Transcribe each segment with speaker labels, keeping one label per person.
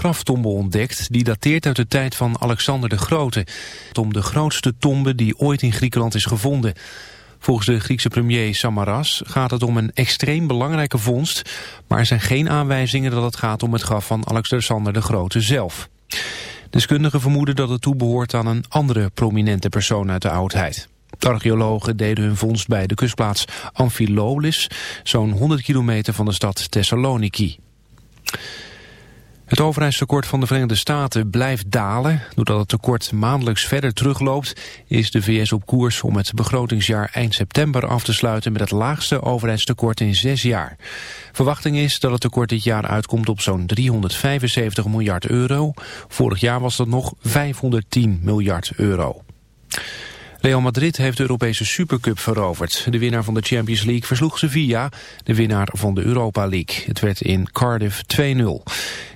Speaker 1: graftombe ontdekt... die dateert uit de tijd van Alexander de Grote. Om de grootste tombe die ooit in Griekenland is gevonden. Volgens de Griekse premier Samaras gaat het om een extreem belangrijke vondst... maar er zijn geen aanwijzingen dat het gaat om het graf van Alexander de Grote zelf. Deskundigen vermoeden dat het toebehoort aan een andere prominente persoon uit de oudheid. Archeologen deden hun vondst bij de kustplaats Amphilolis, zo'n 100 kilometer van de stad Thessaloniki. Het overheidstekort van de Verenigde Staten blijft dalen. Doordat het tekort maandelijks verder terugloopt... is de VS op koers om het begrotingsjaar eind september af te sluiten... met het laagste overheidstekort in zes jaar. Verwachting is dat het tekort dit jaar uitkomt op zo'n 375 miljard euro. Vorig jaar was dat nog 510 miljard euro. Real Madrid heeft de Europese Supercup veroverd. De winnaar van de Champions League versloeg Sevilla, de winnaar van de Europa League. Het werd in Cardiff 2-0.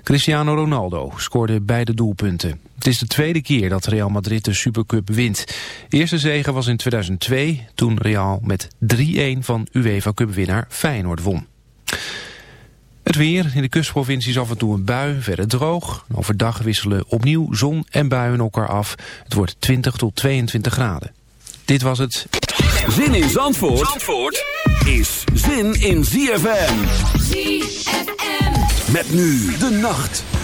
Speaker 1: Cristiano Ronaldo scoorde beide doelpunten. Het is de tweede keer dat Real Madrid de Supercup wint. Eerste zege was in 2002, toen Real met 3-1 van UEFA Cup winnaar Feyenoord won. Het weer, in de kustprovincies af en toe een bui, verder droog. Overdag wisselen opnieuw zon en buien elkaar af. Het wordt 20 tot 22 graden. Dit was het.
Speaker 2: Zin in Zandvoort, Zandvoort is zin in ZFM.
Speaker 3: ZFM.
Speaker 2: Met nu de nacht.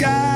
Speaker 3: sky.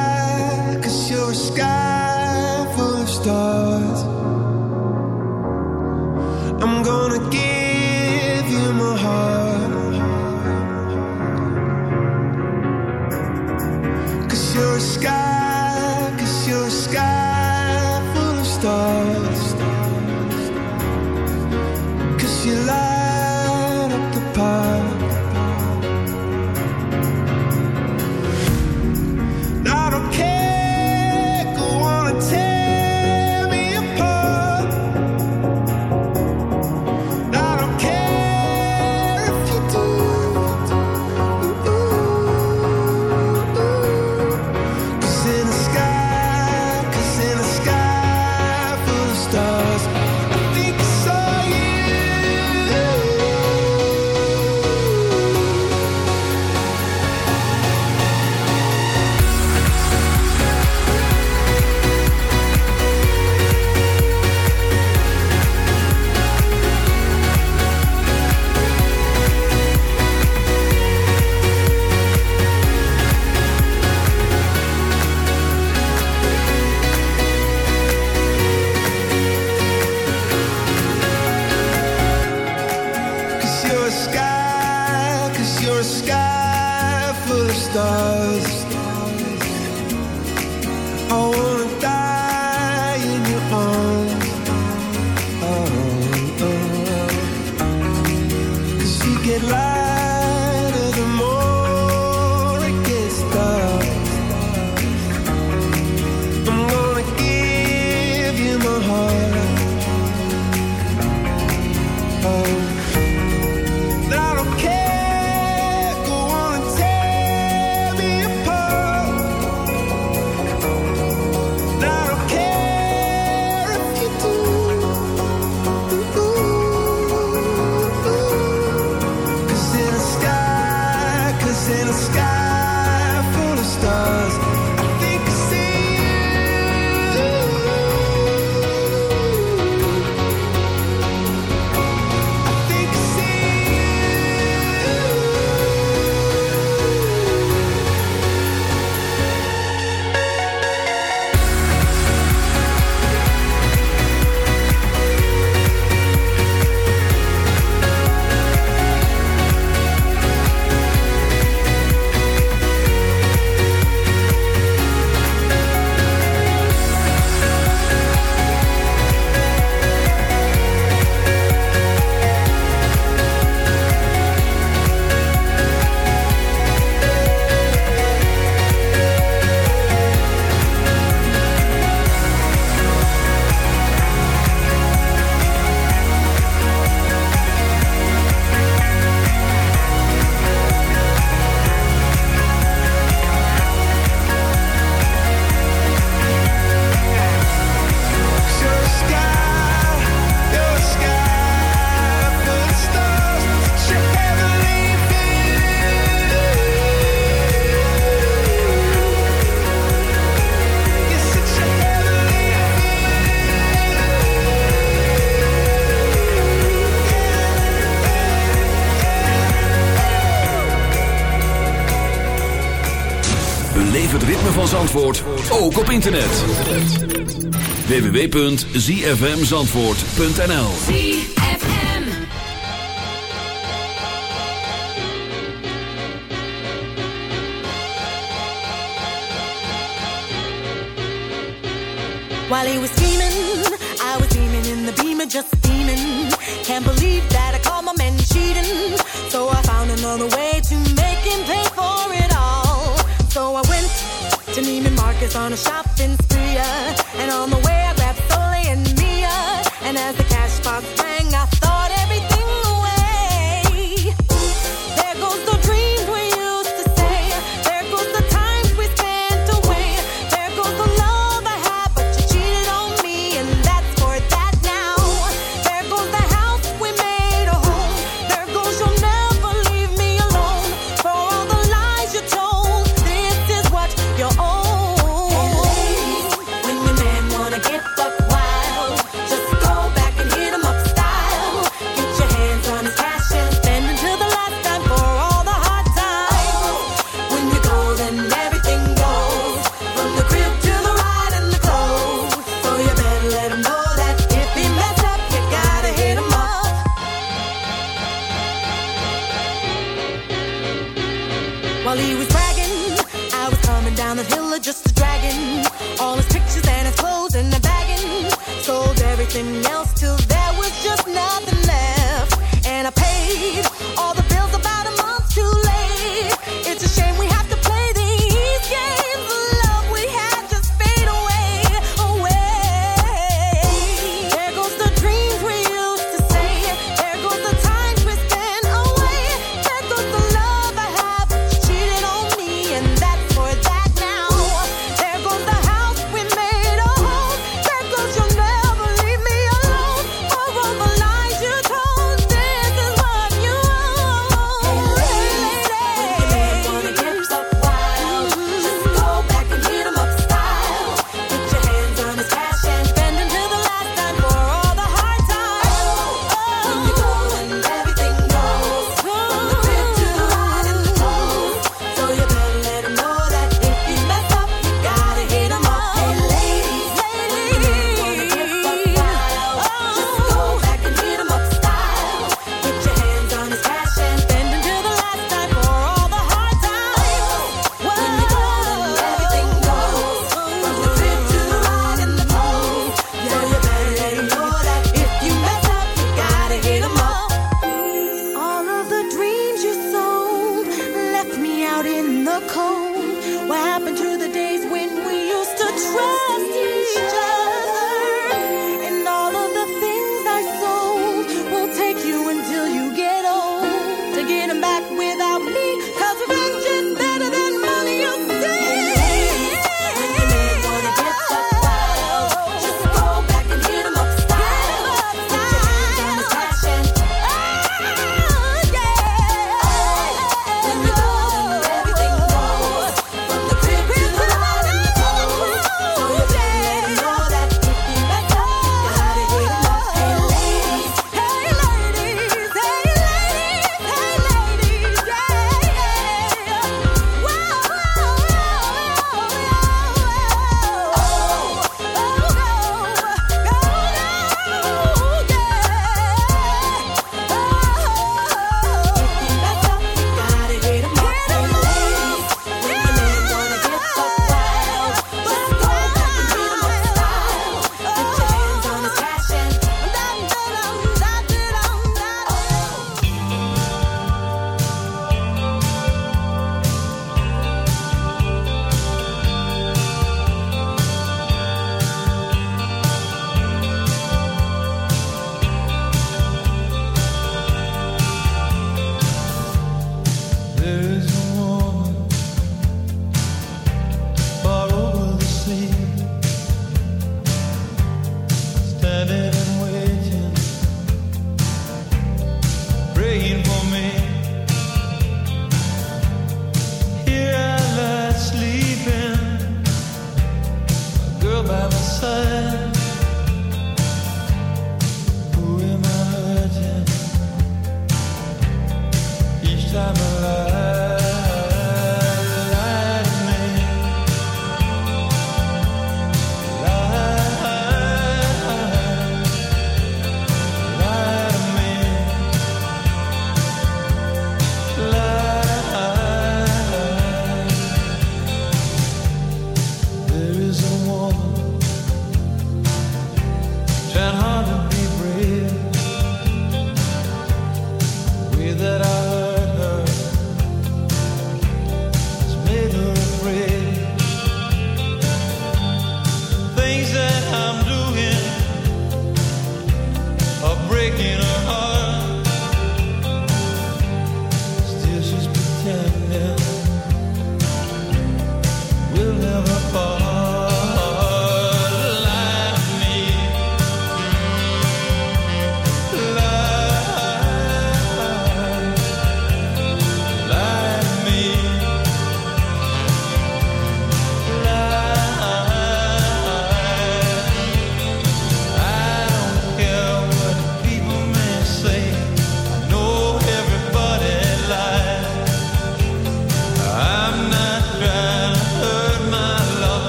Speaker 2: Ook op internet. www.zfmzandvoort.nl
Speaker 3: While he was steaming, I was steaming in the beamer, just steaming. Can't believe that I caught my man cheating. So I found another way to make him pay for it all. So I to Neiman Marcus on a shopping spree. Uh, and on the way, I grabbed Soleil and Mia. And as the cash box rang,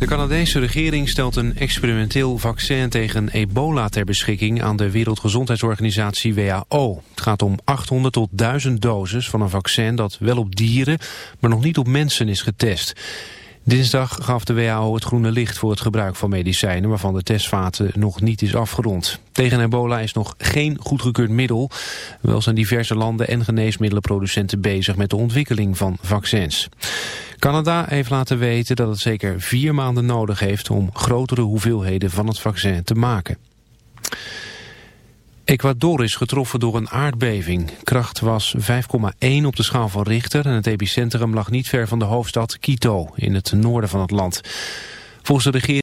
Speaker 1: De Canadese regering stelt een experimenteel vaccin tegen ebola ter beschikking aan de Wereldgezondheidsorganisatie WHO. Het gaat om 800 tot 1000 doses van een vaccin dat wel op dieren, maar nog niet op mensen is getest. Dinsdag gaf de WHO het groene licht voor het gebruik van medicijnen waarvan de testfase nog niet is afgerond. Tegen ebola is nog geen goedgekeurd middel. Wel zijn diverse landen en geneesmiddelenproducenten bezig met de ontwikkeling van vaccins. Canada heeft laten weten dat het zeker vier maanden nodig heeft om grotere hoeveelheden van het vaccin te maken. Ecuador is getroffen door een aardbeving. Kracht was 5,1 op de schaal van Richter en het epicentrum lag niet ver van de hoofdstad Quito in het noorden van het land. Volgens de regering